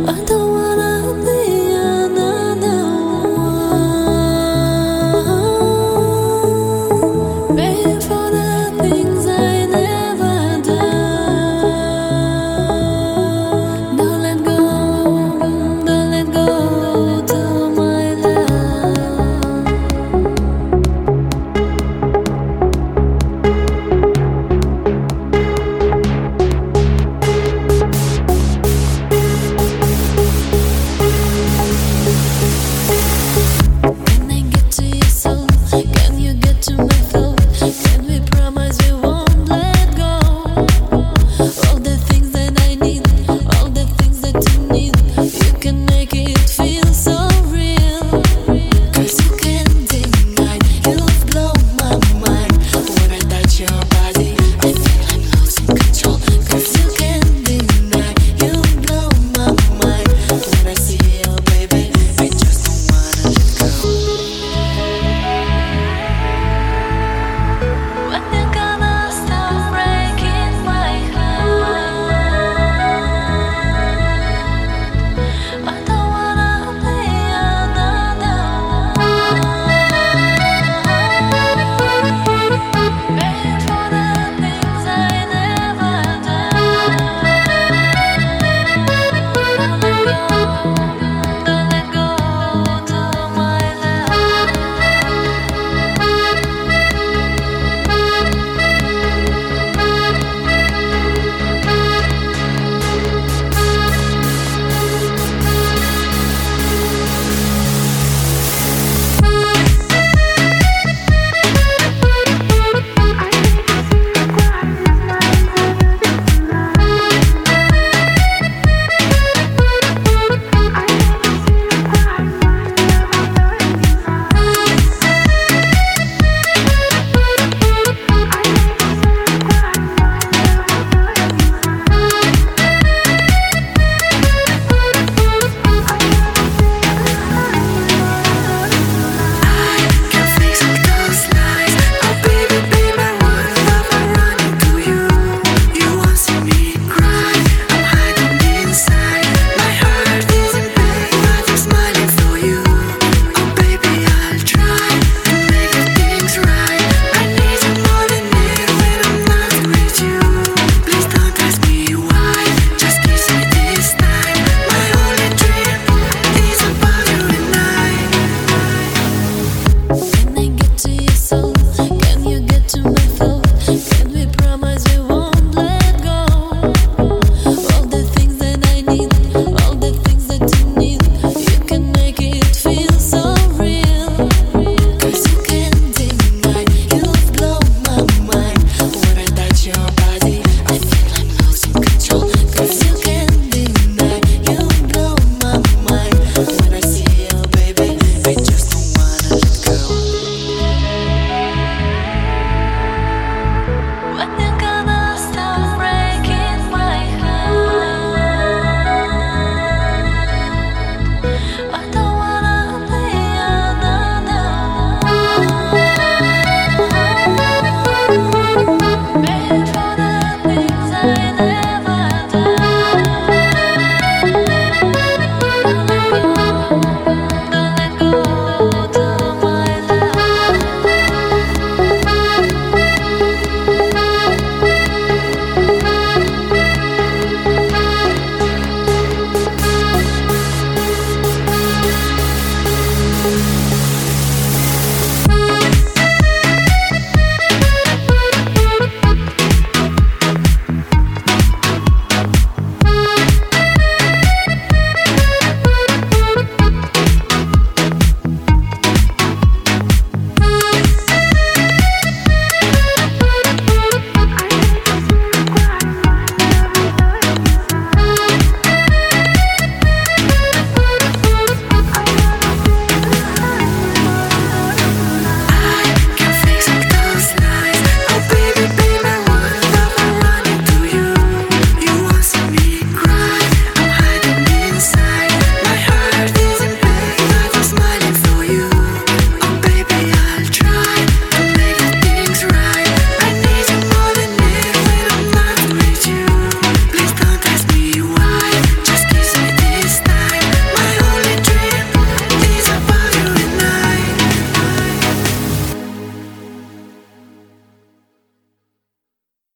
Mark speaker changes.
Speaker 1: 我都